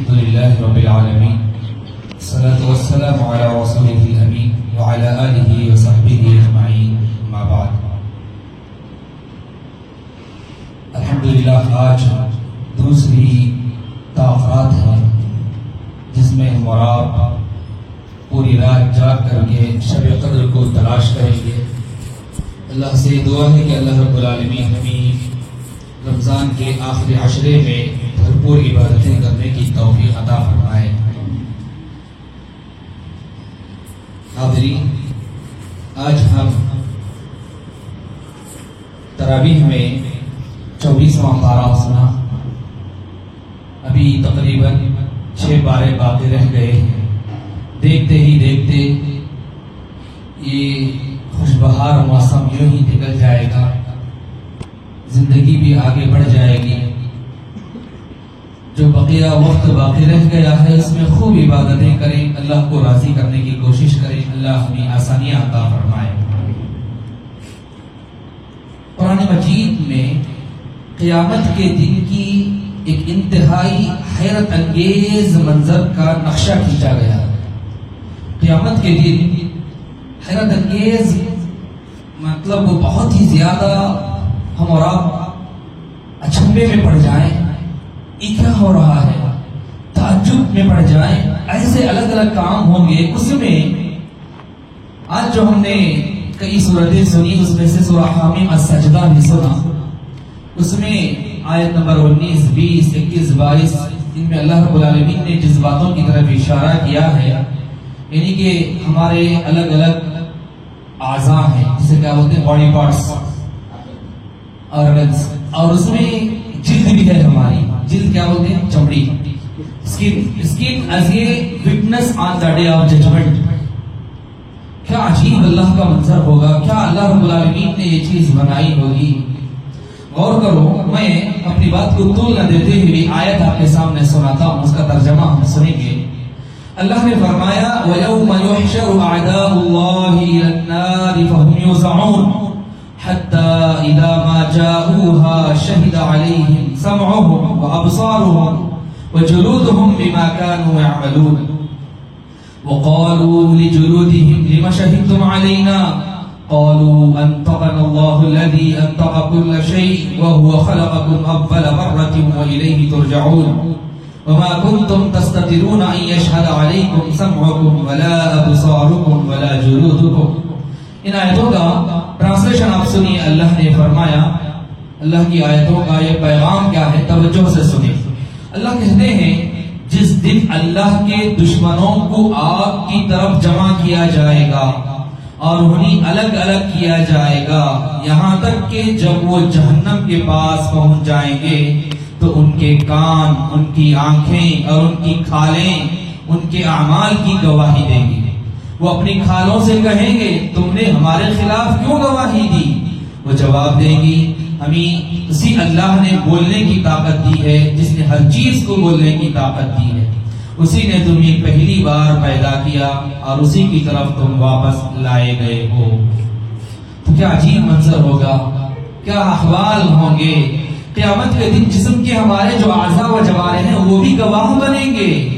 الحمد لله رب العالمين. الصلاة والسلام على رسوله الأمين وعلى آله وصحبه أجمعين. ما بعد. الحمدللہ آج دوسری تاخرات ہے جس میں ہم اور آپ پوری رات جاگ کر کے شب قدر کو تلاش کریں گے۔ اللہ سے دعا ہے کہ اللہ رب العالمین ہمیں رمضان کے آخری عشرے میں بھرپور عبادتیں کرنے کی توفیق عطا فرمائے۔ حاضرین آج ہم تراویح میں چوبیسواں پارہ سنا ابھی تقریباً چھ بارے باقی رہ گئے ہیں دیکھتے ہی دیکھتے یہ خوش بہار موسم یوں ہی نکل جائے گا زندگی بھی آگے بڑھ جائے گی جو بقیہ وقت گیا ہے، اس میں خوب عبادتیں کریں، اللہ کو راضی کرنے کی کوشش کریں، اللہ ہمیں آسانیاں عطا فرمائے۔ قرآن مجید میں قیامت کے دن کی ایک انتہائی حیرت انگیز منظر کا نقشہ کھینچا گیا۔ قیامت کے دن حیرت انگیز مطلب وہ بہت ہی زیادہ ہم اور آپ اچھمبے میں پڑ جائیں۔ یہ کیا ہو رہا ہے؟ تعجب میں پڑ جائیں، ایسے الگ الگ کام ہوں گے۔ اس میں آج جو ہم نے کئی صورتیں سنی، اس میں سے سورہ حامیم السجدہ بھی سنا۔ اس میں آیت نمبر انیس، بیس، اکیس، بائیس، ان میں اللہ رب العالمین نے جس باتوں کی طرف اشارہ کیا ہے۔ یعنی کہ ہمارے الگ الگ اعضاء ہیں، جسے کیا بولتے ہیں؟ باڈی پارٹس اور اس میں جلد بھی ہے ہماری۔ جلد کیا بولتے ہیں؟ چمڑی۔ Skin skin as a witness on the day of judgement کیا عجیب اللہ کا منظر ہوگا؟ کیا اللہ رب العالمین نے یہ چیز بنائی ہوگی؟ غور کرو، میں اپنی بات کو طول نہ دیتے ہوئے آیت آپ کے سامنے سناتا ہوں، اس کا ترجمہ ہم سنیں گے۔ اللہ نے فرمایا، وَيَوْمَ يُحْشَرُ أَعْدَاءُ اللَّهِ إِلَى النَّارِ فَهُمْ يُوزَعُونَ حتى إذا ما جاءوها شهد عليهم سمعهم وأبصارهم وجلودهم بما كانوا يعملون. وقالوا لجلودهم لما شهدتم علينا؟ قالوا، أنطقنا الله الذي أنطق كل شيء وهو خلقكم أول مرة وإليه ترجعون. وما كنتم تستطيعون أن يشهد عليكم سمعكم ولا أبصاركم ولا جلودكم. ان آیتوں کا ٹرانسلیشن آپ سنیے، اللہ نے فرمایا، اللہ کی آیتوں کا یہ پیغام کیا ہے؟ توجہ سے سنیے۔ اللہ کہتے ہیں، جس دن اللہ کے دشمنوں کو آگ کی طرف جمع کیا جائے گا اور انہیں الگ الگ کیا جائے گا، یہاں تک کہ جب وہ جہنم کے پاس پہنچ جائیں گے، تو ان کے کان، ان کی آنکھیں اور ان کی کھالیں ان کے اعمال کی گواہی دیں گی وہ اپنی کھالوں سے کہیں گے، تم نے ہمارے خلاف کیوں گواہی دی؟ وہ جواب دیں گی ہمیں اسی اللہ نے بولنے کی طاقت دی ہے، جس نے ہر چیز کو بولنے کی طاقت دی ہے۔ اسی نے تمہیں پہلی بار پیدا کیا اور اسی کی طرف تم واپس لائے گئے ہو۔ تو کیا عجیب منظر ہوگا؟ کیا احوال ہوں گے؟ قیامت کے دن جسم کے ہمارے جو اعضاء و جوارے ہیں، وہ بھی گواہ بنیں گے۔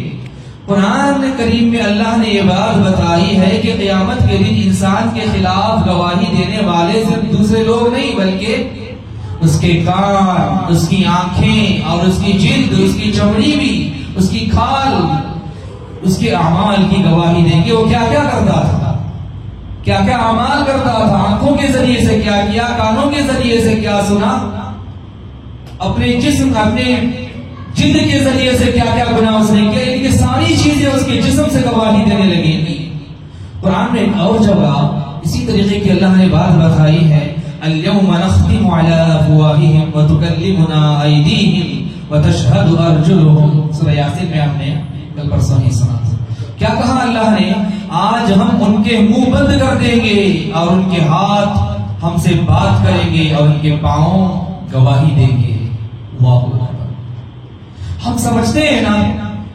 قرآن کریم میں اللہ نے یہ بات بتائی ہے کہ قیامت کے دن انسان کے خلاف گواہی دینے والے صرف دوسرے لوگ نہیں، بلکہ اس کے کان، اس کی آنکھیں اور اس کی جلد، اس کی چمڑی بھی اس کی کھال، اس کے اعمال کی گواہی دیں گے وہ کیا کیا کرتا تھا؟ کیا کیا اعمال کرتا تھا؟ آنکھوں کے ذریعے سے کیا کیا؟ کانوں کے ذریعے سے کیا سنا؟ اپنے جسم، اپنے جلد کے ذریعے سے کیا کیا گناہ اس نے کیا؟ ان کی ساری چیزیں اس کے جسم سے گواہی دینے لگی تھی قرآن میں اور جگہ اسی طریقے کی اللہ نے بات بتائی ہے۔ اليوم نختم على افواههم وتكلمنا ايديهم وتشهد ارجلهم سورہ یاسین میں ہم نے کل پرسوں ہی سنا کیا کہا اللہ نے؟ آج ہم ان کے منہ بند کر دیں گے اور ان کے ہاتھ ہم سے بات کریں گے اور ان کے پاؤں گواہی دیں گے۔ اللہ ہم سمجھتے ہیں نا،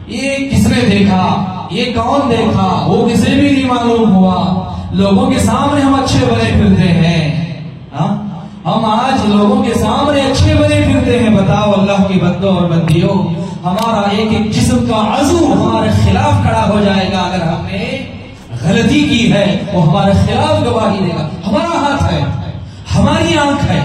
یہ کس نے دیکھا؟ یہ کون دیکھا؟ وہ کسی بھی نہیں معلوم ہوا۔ لوگوں کے سامنے ہم اچھے بنے پھرتے ہیں۔ ہم آج لوگوں کے سامنے اچھے بنے پھرتے ہیں، بتاؤ اللہ کی بندوں اور بندیوں، ہمارا ایک ایک جسم کا عزو ہمارے خلاف کھڑا ہو جائے گا اگر ہم نے غلطی کی ہے، وہ ہمارے خلاف گواہی دے گا۔ ہمارا ہاتھ ہے، ہماری آنکھ ہے،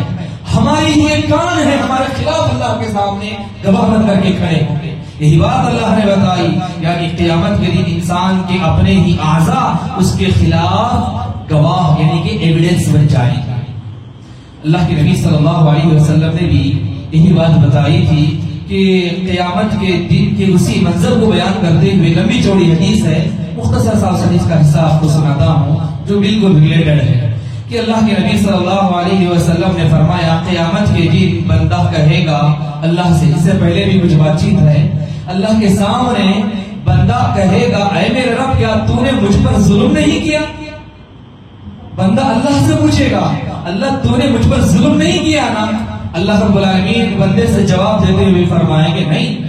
ہماری یہ کان ہے، ہمارے خلاف اللہ کے سامنے گواہ بن کر کے کھڑے ہوں گے۔ یہی بات اللہ نے بتائی یعنی قیامت کے دن انسان کے اپنے ہی اعضا اس کے خلاف گواہ یعنی کہ ایویڈنس بن جائے گا اللہ کے نبی صلی اللہ علیہ وسلم نے بھی یہی بات بتائی تھی کہ قیامت کے دن کے اسی منظر کو بیان کرتے ہوئے لمبی چوڑی حدیث ہے، مختصر سا حدیث کا حصہ آپ کو سناتا ہوں، جو بالکل ریلیٹڈ ہے کہ اللہ کے نبی صلی اللہ علیہ وسلم نے فرمایا، قیامت کے دن بندہ کہے گا، اللہ سے، اس سے پہلے بھی کچھ بات چیت ہے۔ اللہ کے سامنے بندہ کہے گا، اے میرے رب، کیا تو نے مجھ پر ظلم نہیں کیا؟ بندہ اللہ سے پوچھے گا، اللہ تو نے مجھ پر ظلم نہیں کیا نا؟ اللہ رب العالمین بندے سے جواب دیتے ہوئے فرمائیں گے، نہیں،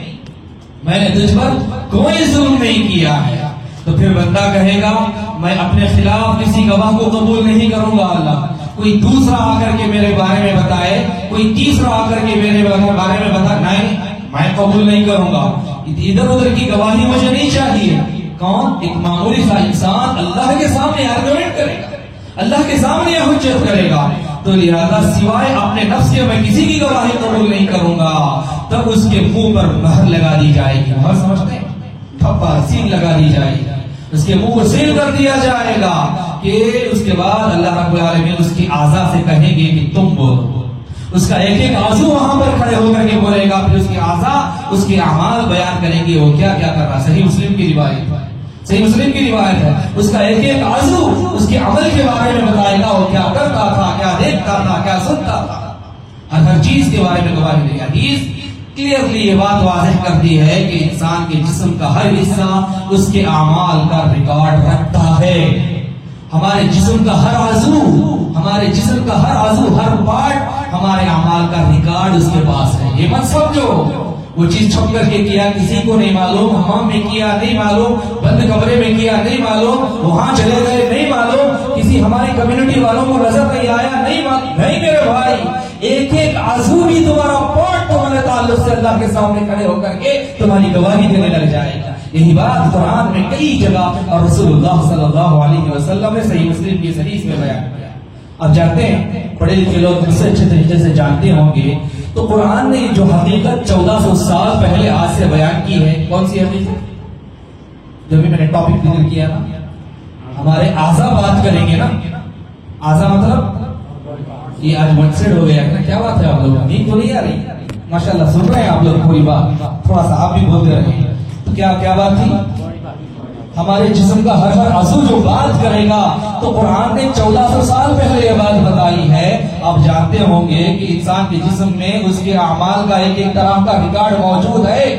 میں نے تجھ پر کوئی ظلم نہیں کیا ہے۔ تو پھر بندہ کہے گا، میں اپنے خلاف کسی گواہ کو قبول نہیں کروں گا، اللہ۔ کوئی دوسرا آ کر کے میرے بارے میں بتائے، کوئی تیسرا آ کر کے میرے بارے میں بتا نہیں، میں قبول نہیں کروں گا۔ ادھر ادھر کی گواہی مجھے نہیں چاہیے۔ کون؟ ایک معمولی سا انسان اللہ کے سامنے آرگومنٹ کرے۔ گا اللہ کے سامنے حجت کرے گا۔ تو لہذا سوائے اپنے نفس کے میں کسی کی گواہی قبول نہیں کروں گا تب اس کے منہ پر مہر لگا دی جائے گی۔ مہر سمجھتے ہیں؟ تھپا سیل لگا دی جائے گی۔ اس کے منہ کو سیل کر دیا جائے گا کہ اس کے بعد اللہ رب العالمین اس کی آزا سے کہیں گے کہ تم بولو اس کا ایک ایک آزو وہاں پر کھڑے ہو کر کے بولے گا، پھر اس کی آزا، اس کے اعمال بیان کریں گے، وہ کیا کیا کر رہا صحیح مسلم کی روایت۔ صحیح مسلم کی روایت ہے۔ اس کا ایک ایک آزو اس کے عمل کے بارے میں بتائے گا وہ کیا کرتا تھا، کیا دیکھتا تھا، کیا سنتا تھا۔ ہر ہر چیز کے بارے میں گواہی دے حدیث کلیئرلی یہ بات واضح کرتی ہے کہ انسان کے جسم کا ہر حصہ اس کے اعمال کا ریکارڈ رکھتا ہے۔ ہمارے جسم کا ہر عضو ہمارے جسم کا ہر عضو ہر پارٹ ہمارے اعمال کا ریکارڈ اس کے پاس ہے۔ یہ مت سمجھو۔ وہ چیز چھپ کر کے کیا کسی کو نہیں معلوم حمام میں کیا نہیں معلوم، بند کمرے میں کیا نہیں معلوم، وہاں چلے گئے نہیں معلوم، کسی ہماری کمیونٹی والوں کو نظر نہیں آیا، نہیں معلوم، نہیں میرے بھائی، ایک ایک آزو بھی تمہارا پاٹ تمہارے تعلق سے اللہ کے سامنے کھڑے ہو کر کے تمہاری گواہی دینے لگ جائے گا۔ یہی بات قرآن میں کئی جگہ اور رسول اللہ صلی اللہ علیہ وسلم نے صحیح مسلم کی حدیث میں بیان کیا۔ اب جانتے ہیں، پڑھے لکھے لوگ سے اچھے طریقے سے جانتے ہوں گے تو قرآن نے جو حقیقت چودہ سو سال پہلے آج سے بیان کی ہے، کون سی حقیقت؟ جو بھی میں نے ٹاپک ذکر کیا نا، ہمارے آزا بات کریں گے نا۔ آزا مطلب؟ یہ آج منسڈ ہو گیا۔ نا کیا بات ہے آپ لوگ؟ نیند تو نہیں آ رہی؟ ماشاء اللہ سن رہے ہیں آپ لوگ کوئی بات۔ تھوڑا سا آپ بھی بولتے رہے تو کیا کیا بات تھی؟ ہمارے جسم کا ہر ہر عزو جو بات کرے گا تو قرآن نے چودہ سو سال پہلے یہ بات بتائی ہے۔ آپ جانتے ہوں گے کہ انسان کے جسم میں اس کے اعمال کا ایک ایک طرح کا ریکارڈ موجود ہے۔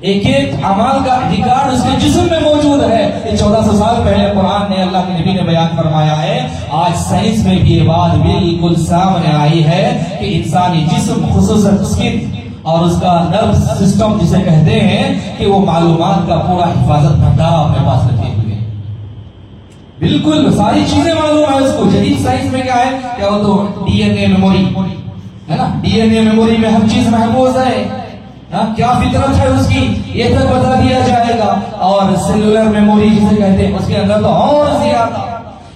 ایک ایک اعمال کا ریکارڈ اس کے جسم میں موجود ہے۔ یہ چودہ سو سال پہلے قرآن نے اللہ کے نبی نے بیان فرمایا ہے۔ آج سائنس میں بھی یہ بات بالکل سامنے آئی ہے کہ انسانی جسم خصوصاً اس کی اور اس کا نرو سسٹم جسے کہتے ہیں کہ وہ معلومات کا پورا حفاظت بھنڈارا اپنے پاس رکھے۔ ہوئے بالکل ساری چیزیں معلوم ہے اس کو۔ جدید سائنس میں کیا ہے؟ کیا وہ تو ڈی این اے میموری ہے نا؟ ڈی این اے میموری میں ہر چیز محفوظ ہے۔ کیا فطرت ہے اس کی؟ یہ تک بتا دیا جائے گا۔ اور سیلولر میموری جسے کہتے ہیں، اس کے اندر تو اور زیادہ۔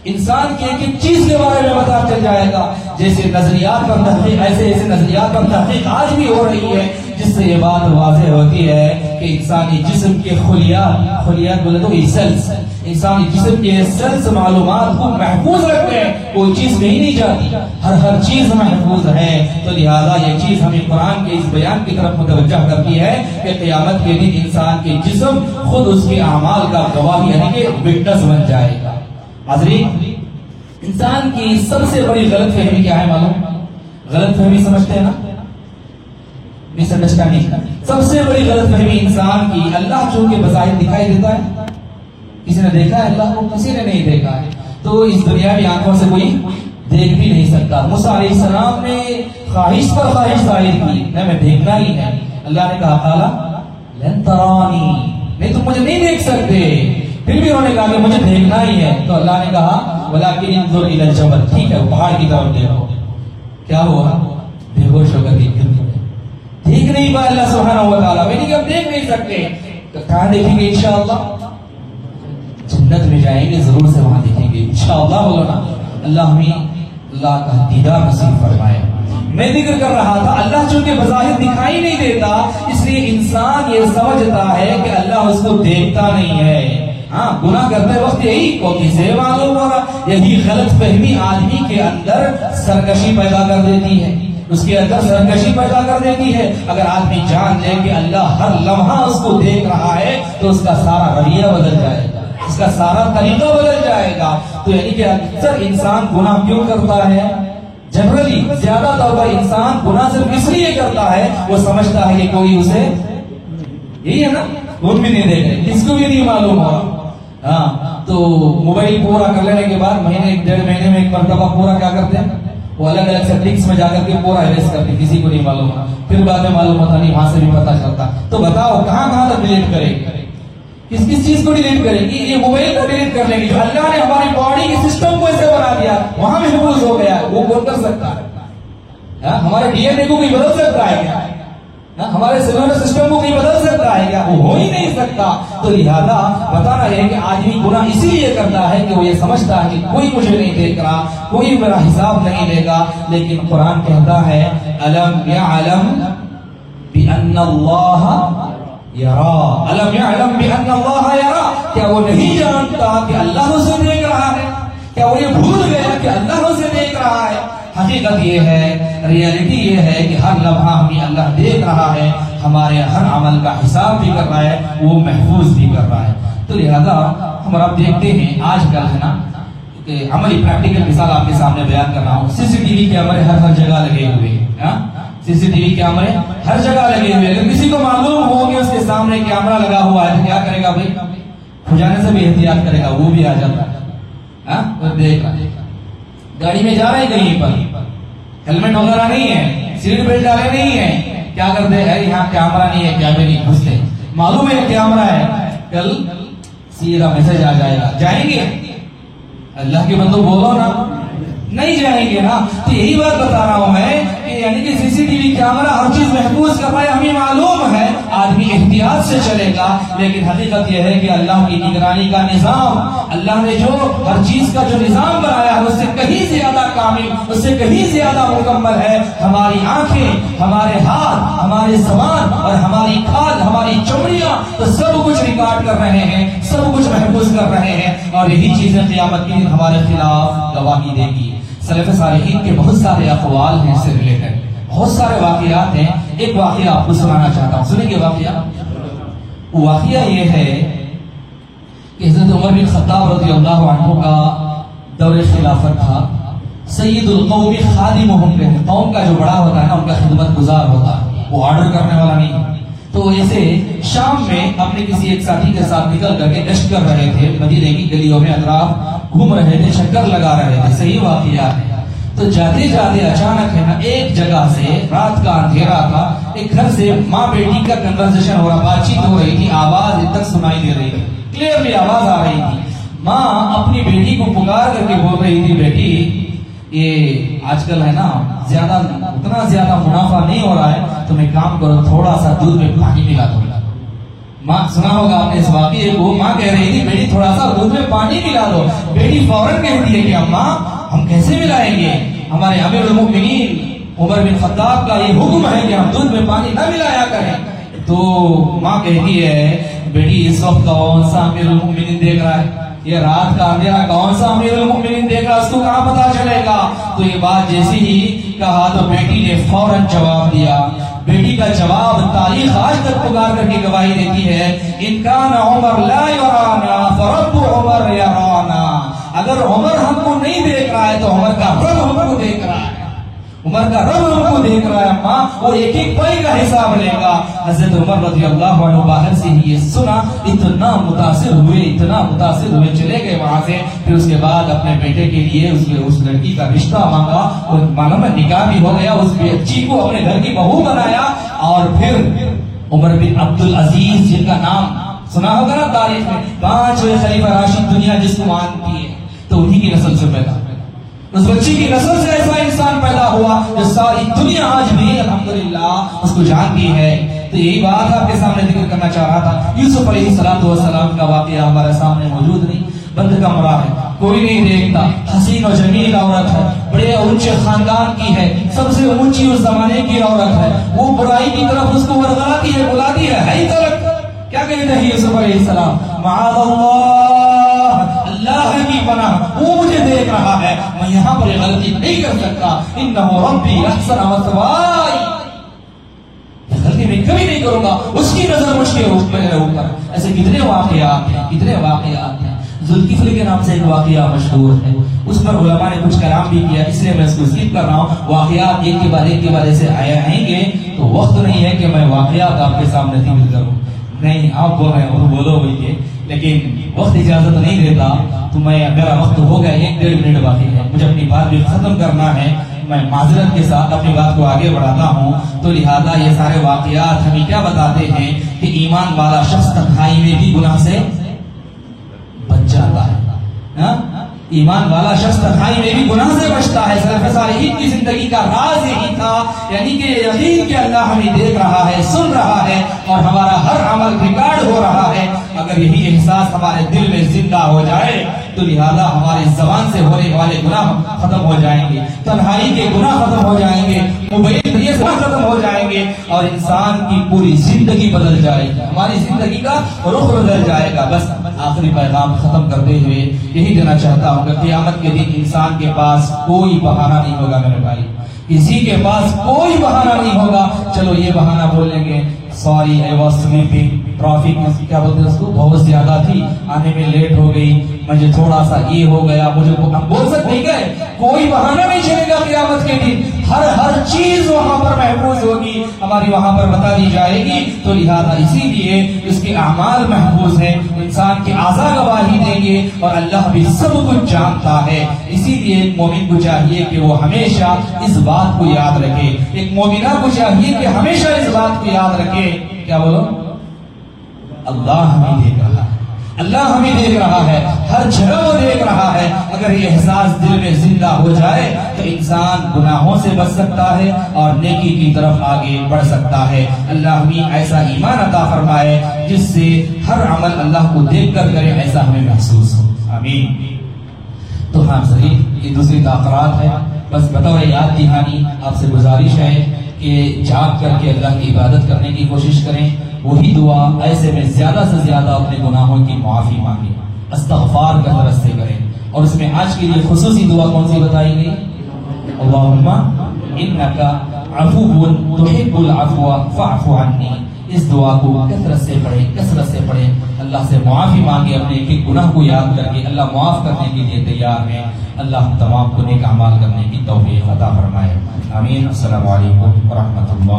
انسان کی ایک ایک چیز کے بارے میں پتا چل جائے گا۔ جیسے نظریات پر تحقیق، ایسے ایسے نظریات پر تحقیق آج بھی ہو رہی ہے۔ جس سے یہ بات واضح ہوتی ہے کہ انسانی جسم کے خلیات خلیات بولے تو سیلس انسانی جسم کے سیلس معلومات کو محفوظ رکھتے ہیں، کوئی چیز نہیں نہیں جاتی. ہر ہر چیز محفوظ ہے. تو لہذا یہ چیز ہمیں قرآن کے اس بیان کی طرف متوجہ کرتی ہے کہ قیامت کے دن انسان کے جسم خود اس کے اعمال کا گواہ یعنی کہ وٹنس بن جائے گا. حاضرین، انسان کی سب سے بڑی غلط فہمی کیا ہے معلوم؟ غلط فہمی سمجھتے ہیں نا؟ مس انڈرسٹینڈنگ سب سے بڑی غلط فہمی انسان کی اللہ چونکہ بظاہر دکھائی دیتا ہے کسی نے دیکھا ہے اللہ کو کسی نے نہیں دیکھا ہے تو اس دنیا کی آنکھوں سے کوئی دیکھ بھی نہیں سکتا موسیٰ علیہ السلام نے خواہش پر خواہش ظاہر کی میں دیکھنا ہی ہے اللہ نے کہا تعالیٰ لن ترانی نہیں تم مجھے نہیں دیکھ سکتے پھر بھی انہوں نے کہا کہ مجھے دیکھنا ہی ہے تو اللہ نے کہا بلا کے انظر الى الجبل ٹھیک ہے پہاڑ کی طرف دیکھو کیا ہوا بے ہوش ہو کر کے گر گئے دیکھ نہیں پا اللہ سبحانہ و تعالیٰ میں نہیں کہ ہم دیکھ نہیں سکتے۔ تو کہاں دیکھیں گے انشاءاللہ؟ جنت میں جائیں گے، ضرور سے وہاں دیکھیں گے۔ انشاءاللہ مولانا، اللہ ہمیں اللہ کا دیدار نصیب فرمائے۔ میں ذکر کر رہا تھا، اللہ چونکہ بظاہر دکھائی نہیں دیتا، اس لیے انسان یہ سمجھتا ہے کہ اللہ اس کو دیکھتا نہیں ہے۔ ہاں گناہ کرتے وقت یہی کو کسے معلوم ہوگا یہی غلط فہمی آدمی کے اندر سرکشی پیدا کر دیتی ہے۔ اس کے اندر سرکشی پیدا کر دیتی ہے۔ اگر آدمی جان لے کہ اللہ ہر لمحہ اس کو دیکھ رہا ہے، تو اس کا سارا رویہ بدل جائے گا۔ اس کا سارا طریقہ بدل جائے گا۔ تو یعنی کہ اکثر انسان گناہ کیوں کرتا ہے؟ جنرلی زیادہ طور پر انسان گناہ صرف اس لیے کرتا ہے، وہ سمجھتا ہے کہ کوئی اسے یہی ہے نا؟ خود بھی نہیں دیکھ رہے کس کو بھی نہیں معلوم ہوا ہاں تو موبائل پورا کر لینے کے بعد مہینے ایک ڈیڑھ مہینے میں ایک مرتبہ پورا کیا کرتے ہیں وہ الگ الگ سیٹنگس میں جا کر کے پورا اریز کرتے کسی کو نہیں معلوم پھر بعد میں معلوم ہوتا نہیں وہاں سے بھی پتا چلتا تو بتاؤ کہاں کہاں تک ڈیلیٹ کرے کس کس چیز کو ڈیلیٹ کریں گے یہ موبائل کو ڈیلیٹ کر لیں گے جو اللہ نے ہماری باڈی کے سسٹم کو ایسے بنا دیا وہاں محفوظ ہو گیا وہ کون کر سکتا ہے ہمارے ڈی این اے کو کوئی بدل سکتا ہے کیا ہمارے سیلولر سسٹم کو کوئی بدل سکتا ہے کیا وہ ہو ہی نہیں سکتا۔ تو لہذا بتانا ہے کہ آدمی گناہ اسی لیے کرتا ہے کہ وہ یہ سمجھتا ہے کہ کوئی مجھے نہیں دیکھ رہا، کوئی میرا حساب نہیں لے گا۔ لیکن قرآن کہتا ہے علم یعلم بأن اللہ یرا علم یعلم بأن اللہ یرا؟ کیا وہ نہیں جانتا کہ اللہ اسے دیکھ رہا ہے؟ کیا وہ یہ بھول گیا کہ اللہ اسے دیکھ رہا ہے؟ حقیقت یہ ہے ریالٹی یہ ہے کہ ہر لمحہ ہمیں اللہ دیکھ رہا ہے، ہمارے ہر عمل کا حساب بھی کر رہا ہے، وہ محفوظ بھی کر رہا ہے۔ تو لہذا ہم اب دیکھتے ہیں، آج کل ہے نا، کہ عملی پریکٹیکل مثال آپ کے سامنے بیان کر رہا ہوں۔ سی سی ٹی وی کیمرے ہر ہر جگہ لگے ہوئے ہیں سی سی ٹی وی کیمرے ہر جگہ لگے ہوئے اگر کسی کو معلوم ہو کہ اس کے سامنے کیمرہ لگا ہوا ہے تو کیا کرے گا بھائی؟ کھجانے سے بھی احتیاط کرے گا، وہ بھی آ جاتا ہے ہاں؟ دیکھ رہا گاڑی میں جا رہے کہیں پر؟ ہیلمٹ وغیرہ نہیں ہے، سیٹ بیلٹ ڈالے نہیں ہے کیا کرتے ہیں؟ یہاں کیمرہ نہیں ہے کیا بھی نہیں گھستے معلوم ہے کیمرہ ہے۔ کل سیدھا میسج آ جائے گا۔ جائیں گے؟ اللہ کے بندو بولو نا۔ نہیں جائیں گے نا۔ تو یہی بات بتا رہا ہوں میں کہ یعنی کہ سی سی ٹی وی کیمرہ ہر چیز محفوظ کر رہا ہے ہمیں معلوم ہے آدمی احتیاط سے چلے گا، لیکن حقیقت یہ ہے کہ اللہ کی نگرانی کا نظام، اللہ نے جو ہر چیز کا جو نظام بنایا ہے، اس سے کہیں زیادہ کامل، اس سے کہیں زیادہ مکمل ہے۔ ہماری آنکھیں، ہمارے ہاتھ، ہمارے زبان اور ہماری کھال، ہماری چمڑیاں تو سب کچھ ریکارڈ کر رہے ہیں، سب کچھ محفوظ کر رہے ہیں۔ اور یہی چیزیں قیامت کے دن ہمارے خلاف گواہی دے گی۔ سلف صالحین کے بہت سارے اقوال ہیں اس سے ریلیٹڈ بہت سارے واقعات ہیں۔ ایک واقعہ آپ کو سنانا چاہتا ہوں۔ سنیں گے واقعہ؟ واقعہ یہ ہے کہ حضرت عمر بن خطاب رضی اللہ عنہ کا دور خلافت تھا۔ سید القوم خادمہم کہتے ہیں قوم کا جو بڑا ہوتا ہے نا، ان کا خدمت گزار ہوتا ہے۔ وہ آرڈر کرنے والا نہیں۔ تو ایسے شام میں اپنے کسی ایک ساتھی کے ساتھ نکل کر کے گشت کر رہے تھے۔ مدینے کی گلیوں میں اطراف۔ گھوم رہے تھے چکر لگا رہے تھے صحیح واقعہ ہے تو جاتے جاتے اچانک ہے نا ایک جگہ سے رات کا اندھیرا تھا، ایک گھر سے ماں بیٹی کا کنورزیشن ہو رہا، بات چیت ہو رہی تھی، آواز تک سنائی دے رہی تھی۔ کلیئرلی آواز آ رہی تھی۔ ماں اپنی بیٹی کو پکار کر کے بول رہی تھی، بیٹی، یہ آج کل ہے نا، زیادہ، اتنا زیادہ منافع نہیں ہو رہا ہے تم ایک کام کرو، تھوڑا سا دودھ میں پانی ملا دو ماں سنا ہوگا آپ نے اس واقعے کو۔ ماں کہہ رہی تھی، بیٹی تھوڑا سا دودھ میں پانی ملا دو۔ بیٹی فوراً کہتی ہے کہ اماں، ہم کیسے ملائیں گے؟ ہمارے امیر المؤمنین، عمر بن خطاب کا یہ حکم ہے کہ ہم دودھ میں پانی نہ ملایا کریں۔ تو ماں کہتی ہے، بیٹی، اس وقت کون سا امیر المؤمنین دیکھ رہا ہے؟ یہ رات کا اندھیرا، کون سا امیر المؤمنین دیکھ رہا اس کو کہاں پتا چلے گا؟ تو یہ بات جیسی ہی کہا تو بیٹی نے فوراً جواب دیا۔ بیٹی کا جواب تاریخ آج تک پکار کر کے گواہی دیتی ہے انکان عمر لا یرانا، فرب عمر یرانا. اگر عمر ہم کو نہیں دیکھ رہا ہے تو عمر کا رب ہم کو دیکھ رہا ہے۔ عمر کا رب ہم کو دیکھ رہا ہے، ماں وہ ایک ایک پل کا حساب لے گا۔ حضرت عمر رضی اللہ عنہ باہر سے ہی یہ سنا، اتنا متاثر ہوئے، اتنا متاثر ہوئے، چلے گئے وہاں سے۔ پھر اس کے بعد اپنے بیٹے کے لیے اس اس لڑکی کا رشتہ مانگا اور معلوم ہے نکاح بھی ہو گیا۔ اس بچی کو اپنے گھر کی بہو بنایا اور پھر عمر بن عبد العزیز جن کا نام سنا ہوگا نا تاریخ میں پانچ خلیفہ راشد دنیا جس کو مانتی ہے، تو انہی کی نسل سے پیدا۔ اس بچی کی نسل سے ایسا انسان پیدا ہوا جو ساری دنیا آج بھی الحمدللہ اس کو جانتی ہے۔ تو یہی بات آپ کے سامنے ذکر کرنا چاہ رہا تھا۔ یوسف علیہ السلام والسلام کا واقعہ ہمارے سامنے موجود نہیں۔ بند کا مرا ہے۔ کوئی نہیں دیکھتا۔ حسین و جمیل عورت ہے۔ بڑے اونچے خاندان کی ہے۔ سب سے اونچی اس زمانے کی عورت ہے۔ وہ برائی کی طرف اس کو ورغلاتی ہے، بلاتی ہے۔ ہے ہی طرف کیا کہتے ہیں یوسف علیہ السلام؟ معاذ اللہ اللہ کی پناہ؟ وہ مجھے دیکھ رہا ہے۔ میں یہاں پر غلطی نہیں کر سکتا۔ انہو ربی احسن مثوائی یہ غلطی میں کبھی نہیں کروں گا۔ اس کی نظر مجھ کے میرے اوپر۔ ایسے کتنے واقعات ہیں، کتنے واقعات ہیں۔ ذوالکفل کے نام سے ایک واقعہ مشہور ہے۔ اس پر علماء نے کچھ کلام بھی کیا۔ اس لیے میں اس کو سکپ کر رہا ہوں۔ واقعات ایک کے بعد ایک کے بعد ایسے آئے آئیں گے۔ تو وقت نہیں ہے کہ میں واقعات آپ کے سامنے ذکر کروں۔ نہیں، آپ بول رہے ہیں وہ بولو بھائی لیکن وقت اجازت نہیں دیتا۔ تو میں میرا وقت ہو گیا، ایک ڈیڑھ منٹ باقی ہے۔ مجھے اپنی بات بھی ختم کرنا ہے۔ میں معذرت کے ساتھ اپنی بات کو آگے بڑھاتا ہوں۔ تو لہذا یہ سارے واقعات ہمیں کیا بتاتے ہیں کہ ایمان والا شخص تنہائی میں بھی گناہ سے بچ جاتا ہے۔ ہاں؟ ایمان والا شخص تنہائی میں بھی گناہ سے بچتا ہے۔ سلف صالحین کی زندگی کا راز یہی تھا یعنی کہ یقین کہ اللہ ہمیں دیکھ رہا ہے، سن رہا ہے اور ہمارا ہر عمل ریکارڈ ہو رہا ہے۔ اگر یہی احساس ہمارے دل میں زندہ ہو جائے، تو لہذا ہماری زبان سے ہونے والے گناہ ختم ہو جائیں گے۔ تنہائی کے گناہ ختم ہو جائیں گے موبائل ختم ہو جائیں گے اور انسان کی پوری زندگی بدل جائے گی۔ ہماری زندگی کا رخ بدل جائے گا۔ بس آخری پیغام ختم کرتے ہوئے یہی دینا چاہتا ہوں کہ قیامت کے دن انسان کے پاس کوئی بہانہ نہیں ہوگا میرے بھائی۔ کسی کے پاس کوئی بہانہ نہیں ہوگا۔ چلو یہ بہانہ بولیں گے، sorry I was sleeping traffic میں کیا بولتے ہیں اس کو؟ بہت زیادہ تھی۔ آنے میں لیٹ ہو گئی۔ مجھے تھوڑا سا یہ ہو گیا۔ مجھے ہم بول سکتے ہیں کوئی بہانہ نہیں چلے گا قیامت کے دن۔ ہر ہر چیز وہاں پر محفوظ ہوگی۔ ہماری وہاں پر بتا دی جائے گی۔ تو لہذا اسی لیے اس کے اعمال محفوظ ہیں۔ انسان کے آزا گواہی دیں گے اور اللہ بھی سب کچھ جانتا ہے۔ اسی لیے ایک مومن کو چاہیے کہ وہ ہمیشہ اس بات کو یاد رکھے۔ ایک مومنہ کو چاہیے کہ ہمیشہ اس بات کو یاد رکھے۔ کیا بولو؟ اللہ ہمیں دیکھ رہا ہے۔ اللہ ہمیں دیکھ رہا ہے۔ ہر جگہ وہ دیکھ رہا ہے۔ اگر یہ احساس دل میں زندہ ہو جائے تو انسان گناہوں سے بچ سکتا ہے اور نیکی کی طرف آگے بڑھ سکتا ہے۔ اللہ ہمیں ایسا ایمان عطا فرمائے جس سے ہر عمل اللہ کو دیکھ کر کرے ایسا ہمیں محسوس ہو۔ آمین۔ تو ہاں صحیح یہ دوسری تاخرات ہے۔ بس بطور یاد دہانی آپ سے گزارش ہے کہ جاگ کر کے اللہ کی عبادت کرنے کی کوشش کریں۔ وہی دعا ایسے میں زیادہ سے زیادہ اپنے گناہوں کی معافی مانگیں استغفار کا سے کریں۔ اور اس میں آج کے لیے خصوصی دعا کون سی بتائی گئی؟ اللہم انکا عفو تحب العفو فاعف عنی۔ اس دعا کو کثرت سے پڑھیں، کثرت سے پڑھیں۔ اللہ سے معافی مانگے، اپنے ایک ایک گناہ کو یاد کر کے اللہ معاف کرنے کے لیے تیار ہے اللہ ہم تمام کو نیک اعمال کرنے کی توفیق عطا فرمائے۔ آمین۔ السلام علیکم ورحمۃ اللہ